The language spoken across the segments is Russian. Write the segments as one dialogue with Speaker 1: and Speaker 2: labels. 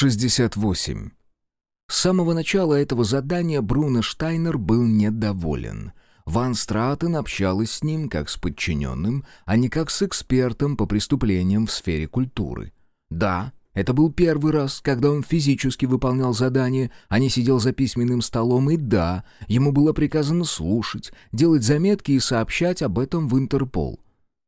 Speaker 1: 68. С самого начала этого задания Бруно Штайнер был недоволен. Ван Стратен общалась с ним как с подчиненным, а не как с экспертом по преступлениям в сфере культуры. Да, это был первый раз, когда он физически выполнял задание, а не сидел за письменным столом, и да, ему было приказано слушать, делать заметки и сообщать об этом в Интерпол.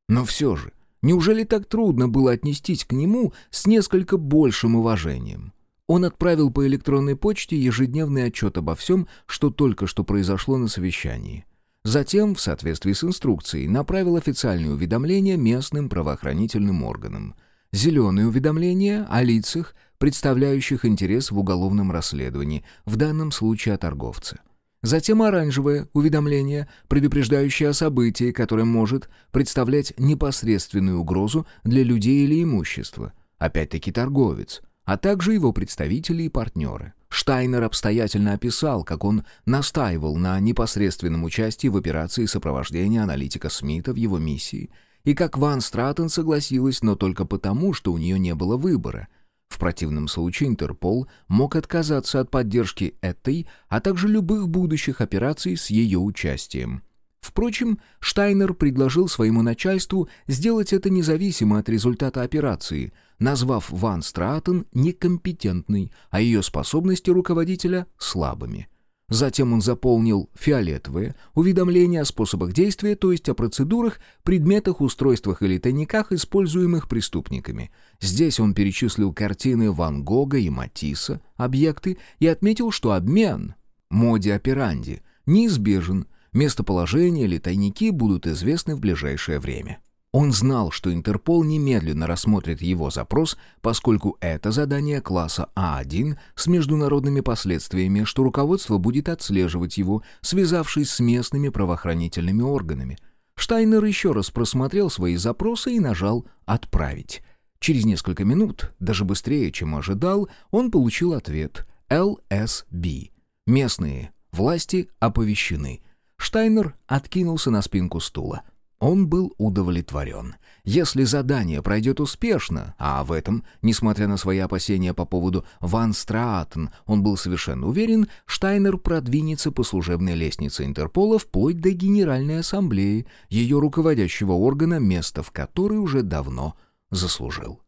Speaker 1: Но все же, неужели так трудно было отнестись к нему с несколько большим уважением? Он отправил по электронной почте ежедневный отчет обо всем, что только что произошло на совещании. Затем, в соответствии с инструкцией, направил официальные уведомления местным правоохранительным органам. Зеленые уведомления о лицах, представляющих интерес в уголовном расследовании, в данном случае о торговце. Затем оранжевое уведомление, предупреждающее о событии, которое может представлять непосредственную угрозу для людей или имущества. Опять-таки торговец – а также его представители и партнеры. Штайнер обстоятельно описал, как он настаивал на непосредственном участии в операции сопровождения аналитика Смита в его миссии, и как Ван Стратен согласилась, но только потому, что у нее не было выбора. Противном случае Интерпол мог отказаться от поддержки этой, а также любых будущих операций с ее участием. Впрочем, Штайнер предложил своему начальству сделать это независимо от результата операции, назвав Ван Стратен некомпетентной, а ее способности руководителя слабыми. Затем он заполнил фиолетовые уведомления о способах действия, то есть о процедурах, предметах, устройствах или тайниках, используемых преступниками. Здесь он перечислил картины Ван Гога и Матисса, объекты, и отметил, что обмен, моде операнди, неизбежен, местоположение или тайники будут известны в ближайшее время. Он знал, что Интерпол немедленно рассмотрит его запрос, поскольку это задание класса А1 с международными последствиями, что руководство будет отслеживать его, связавшись с местными правоохранительными органами. Штайнер еще раз просмотрел свои запросы и нажал «Отправить». Через несколько минут, даже быстрее, чем ожидал, он получил ответ «ЛСБ». Местные власти оповещены. Штайнер откинулся на спинку стула. Он был удовлетворен. Если задание пройдет успешно, а в этом, несмотря на свои опасения по поводу Ван Страатен, он был совершенно уверен, Штайнер продвинется по служебной лестнице Интерпола вплоть до Генеральной Ассамблеи, ее руководящего органа, место в которой уже давно заслужил.